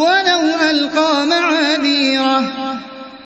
ولا